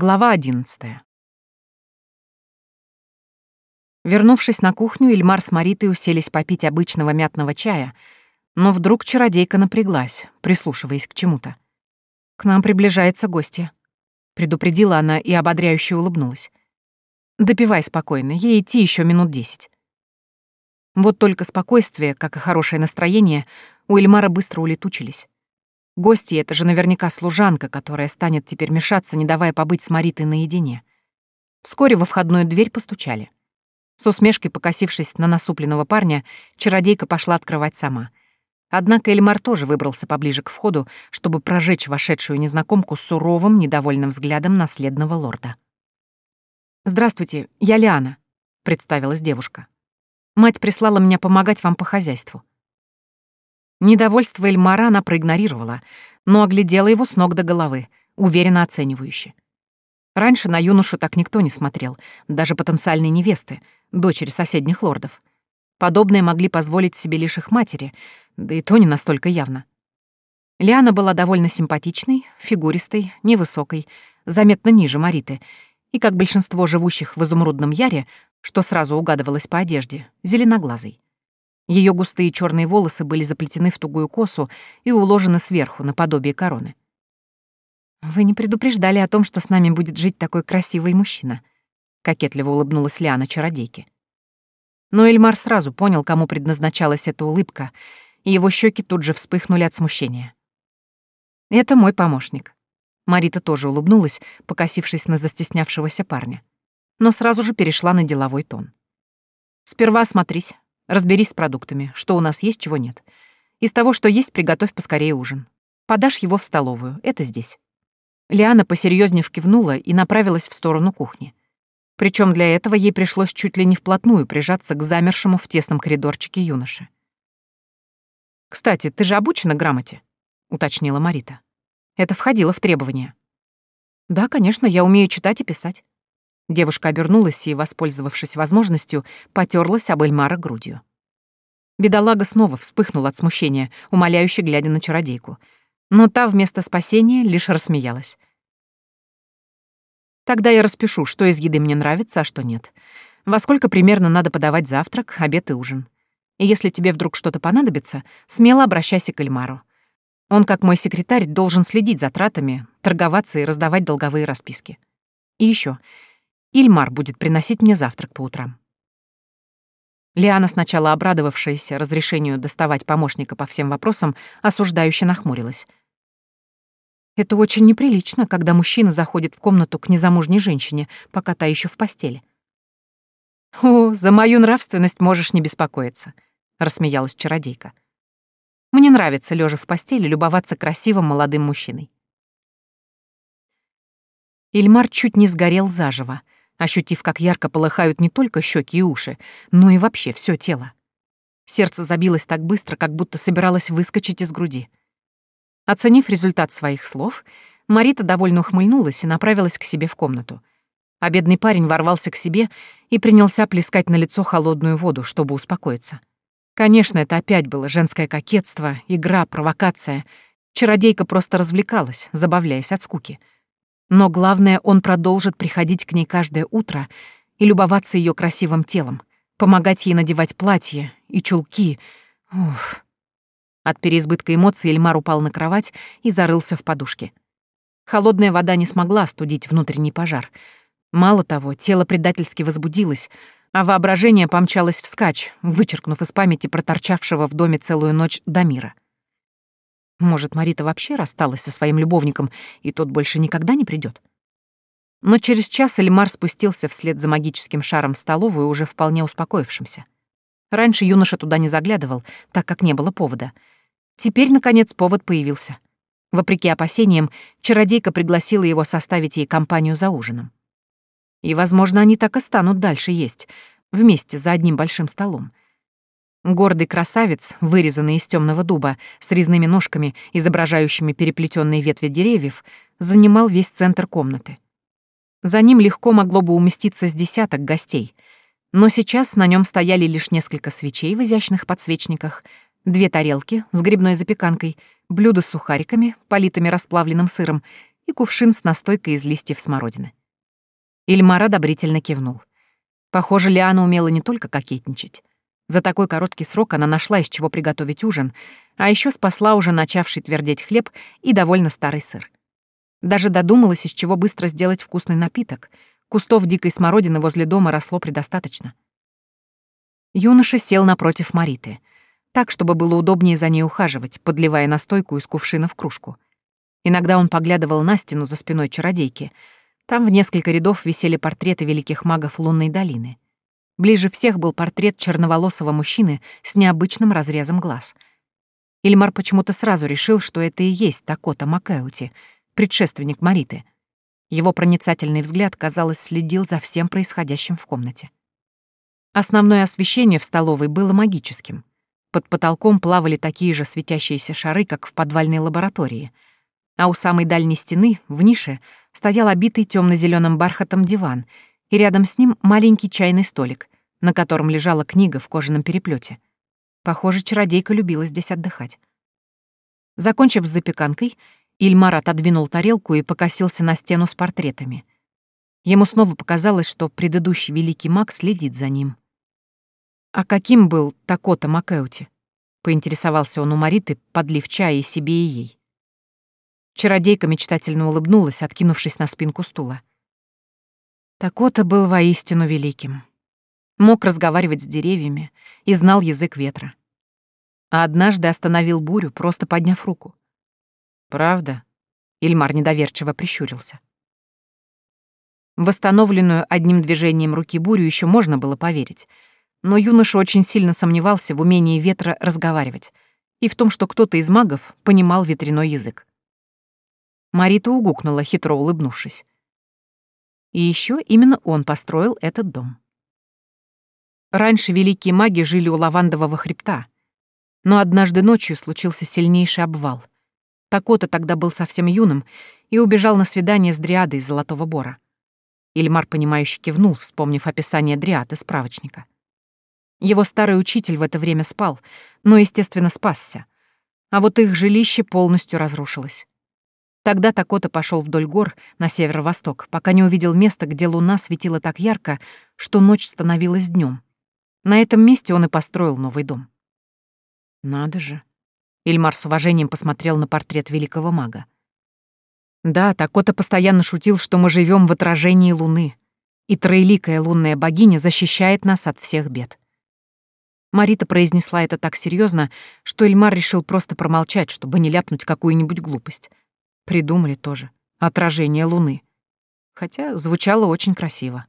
Глава одиннадцатая. Вернувшись на кухню, Ильмар с Маритой уселись попить обычного мятного чая, но вдруг чародейка напряглась, прислушиваясь к чему-то. «К нам приближается гостья», — предупредила она и ободряюще улыбнулась. «Допивай спокойно, ей идти еще минут десять». Вот только спокойствие, как и хорошее настроение, у Эльмара быстро улетучились. Гости — это же наверняка служанка, которая станет теперь мешаться, не давая побыть с Маритой наедине. Вскоре во входную дверь постучали. С усмешкой покосившись на насупленного парня, чародейка пошла открывать сама. Однако Эльмар тоже выбрался поближе к входу, чтобы прожечь вошедшую незнакомку суровым, недовольным взглядом наследного лорда. «Здравствуйте, я Лиана», — представилась девушка. «Мать прислала меня помогать вам по хозяйству». Недовольство Эльмара она проигнорировала, но оглядела его с ног до головы, уверенно оценивающе. Раньше на юношу так никто не смотрел, даже потенциальные невесты, дочери соседних лордов. Подобное могли позволить себе лишь их матери, да и то не настолько явно. Лиана была довольно симпатичной, фигуристой, невысокой, заметно ниже Мариты, и, как большинство живущих в изумрудном яре, что сразу угадывалось по одежде, зеленоглазой. Ее густые черные волосы были заплетены в тугую косу и уложены сверху, наподобие короны. «Вы не предупреждали о том, что с нами будет жить такой красивый мужчина», — кокетливо улыбнулась Лиана чародейке. Но Эльмар сразу понял, кому предназначалась эта улыбка, и его щеки тут же вспыхнули от смущения. «Это мой помощник». Марита тоже улыбнулась, покосившись на застеснявшегося парня, но сразу же перешла на деловой тон. «Сперва осмотрись, разберись с продуктами, что у нас есть, чего нет. Из того, что есть, приготовь поскорее ужин. Подашь его в столовую, это здесь». Лиана посерьезнее кивнула и направилась в сторону кухни. Причем для этого ей пришлось чуть ли не вплотную прижаться к замершему в тесном коридорчике юноше. «Кстати, ты же обучена грамоте?» — уточнила Марита. Это входило в требования. «Да, конечно, я умею читать и писать». Девушка обернулась и, воспользовавшись возможностью, потерлась об Эльмара грудью. Бедолага снова вспыхнул от смущения, умоляюще глядя на чародейку — но та вместо спасения лишь рассмеялась. Тогда я распишу, что из еды мне нравится, а что нет. Во сколько примерно надо подавать завтрак, обед и ужин. И если тебе вдруг что-то понадобится, смело обращайся к Эльмару. Он, как мой секретарь, должен следить за тратами, торговаться и раздавать долговые расписки. И еще, Ильмар будет приносить мне завтрак по утрам. Лиана, сначала обрадовавшаяся разрешению доставать помощника по всем вопросам, осуждающе нахмурилась. Это очень неприлично, когда мужчина заходит в комнату к незамужней женщине, пока та еще в постели. «О, за мою нравственность можешь не беспокоиться», — рассмеялась чародейка. «Мне нравится, лежа в постели, любоваться красивым молодым мужчиной». Ильмар чуть не сгорел заживо, ощутив, как ярко полыхают не только щеки и уши, но и вообще все тело. Сердце забилось так быстро, как будто собиралось выскочить из груди. Оценив результат своих слов, Марита довольно ухмыльнулась и направилась к себе в комнату. А бедный парень ворвался к себе и принялся плескать на лицо холодную воду, чтобы успокоиться. Конечно, это опять было женское кокетство, игра, провокация. Чародейка просто развлекалась, забавляясь от скуки. Но главное, он продолжит приходить к ней каждое утро и любоваться ее красивым телом, помогать ей надевать платье и чулки. Уф. От переизбытка эмоций Эльмар упал на кровать и зарылся в подушке. Холодная вода не смогла остудить внутренний пожар. Мало того, тело предательски возбудилось, а воображение помчалось вскачь, вычеркнув из памяти проторчавшего в доме целую ночь Дамира. Может, Марита вообще рассталась со своим любовником, и тот больше никогда не придет? Но через час Эльмар спустился вслед за магическим шаром в столовую, уже вполне успокоившимся. Раньше юноша туда не заглядывал, так как не было повода — Теперь, наконец, повод появился. Вопреки опасениям, чародейка пригласила его составить ей компанию за ужином. И, возможно, они так и станут дальше есть, вместе за одним большим столом. Гордый красавец, вырезанный из темного дуба, с резными ножками, изображающими переплетенные ветви деревьев, занимал весь центр комнаты. За ним легко могло бы уместиться с десяток гостей, но сейчас на нем стояли лишь несколько свечей в изящных подсвечниках — две тарелки с грибной запеканкой, блюдо с сухариками, политыми расплавленным сыром, и кувшин с настойкой из листьев смородины. Ильмар одобрительно кивнул. Похоже, Лиана умела не только кокетничать. За такой короткий срок она нашла, из чего приготовить ужин, а еще спасла уже начавший твердеть хлеб и довольно старый сыр. Даже додумалась, из чего быстро сделать вкусный напиток. Кустов дикой смородины возле дома росло предостаточно. Юноша сел напротив Мариты, так, чтобы было удобнее за ней ухаживать, подливая настойку из кувшина в кружку. Иногда он поглядывал на стену за спиной чародейки. Там в несколько рядов висели портреты великих магов лунной долины. Ближе всех был портрет черноволосого мужчины с необычным разрезом глаз. Ильмар почему-то сразу решил, что это и есть Такота Макеути, предшественник Мариты. Его проницательный взгляд, казалось, следил за всем происходящим в комнате. Основное освещение в столовой было магическим. Под потолком плавали такие же светящиеся шары, как в подвальной лаборатории. А у самой дальней стены, в нише, стоял обитый темно зеленым бархатом диван, и рядом с ним маленький чайный столик, на котором лежала книга в кожаном переплете. Похоже, чародейка любила здесь отдыхать. Закончив с запеканкой, Ильмар отодвинул тарелку и покосился на стену с портретами. Ему снова показалось, что предыдущий великий маг следит за ним. «А каким был Такота Макеути?» — поинтересовался он у Мариты, подлив чая и себе, и ей. Чародейка мечтательно улыбнулась, откинувшись на спинку стула. Такота был воистину великим. Мог разговаривать с деревьями и знал язык ветра. А однажды остановил бурю, просто подняв руку. «Правда?» — Ильмар недоверчиво прищурился. Восстановленную одним движением руки бурю еще можно было поверить — но юноша очень сильно сомневался в умении ветра разговаривать и в том, что кто-то из магов понимал ветряной язык. Марита угукнула, хитро улыбнувшись. И еще именно он построил этот дом. Раньше великие маги жили у лавандового хребта, но однажды ночью случился сильнейший обвал. Такота тогда был совсем юным и убежал на свидание с дриадой из Золотого Бора. Ильмар, понимающе кивнул, вспомнив описание дриад из справочника. Его старый учитель в это время спал, но, естественно, спасся. А вот их жилище полностью разрушилось. Тогда Такота пошел вдоль гор на северо-восток, пока не увидел место, где луна светила так ярко, что ночь становилась днем. На этом месте он и построил новый дом. Надо же. Ильмар с уважением посмотрел на портрет великого мага. Да, Такота постоянно шутил, что мы живем в отражении луны, и троеликая лунная богиня защищает нас от всех бед. Марита произнесла это так серьезно, что Эльмар решил просто промолчать, чтобы не ляпнуть какую-нибудь глупость. Придумали тоже. Отражение Луны. Хотя звучало очень красиво.